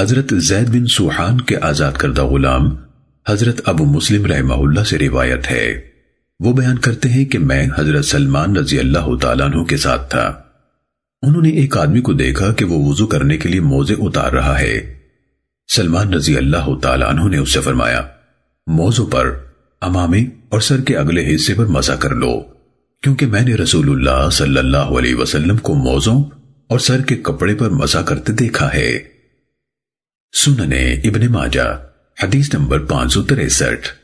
حضرت زید بن سوحان کے آزاد کردہ غلام حضرت ابو مسلم رحمہ اللہ سے روایت ہے۔ وہ بیان کرتے ہیں کہ میں حضرت سلمان رضی اللہ تعالیٰ عنہ کے ساتھ تھا۔ انہوں نے ایک آدمی کو دیکھا کہ وہ وضو کرنے کے لیے موزے اتار رہا ہے۔ سلمان رضی اللہ تعالیٰ عنہ نے اس سے فرمایا، موزوں پر امامے اور سر کے اگلے حصے پر مسا کر لو، کیونکہ میں نے رسول اللہ صلی اللہ علیہ وسلم کو موزوں اور سر کے کپڑے پر مزہ کرتے دیکھا ہے۔ سر کے کپڑے پر مسا کرتے دیکھا ہے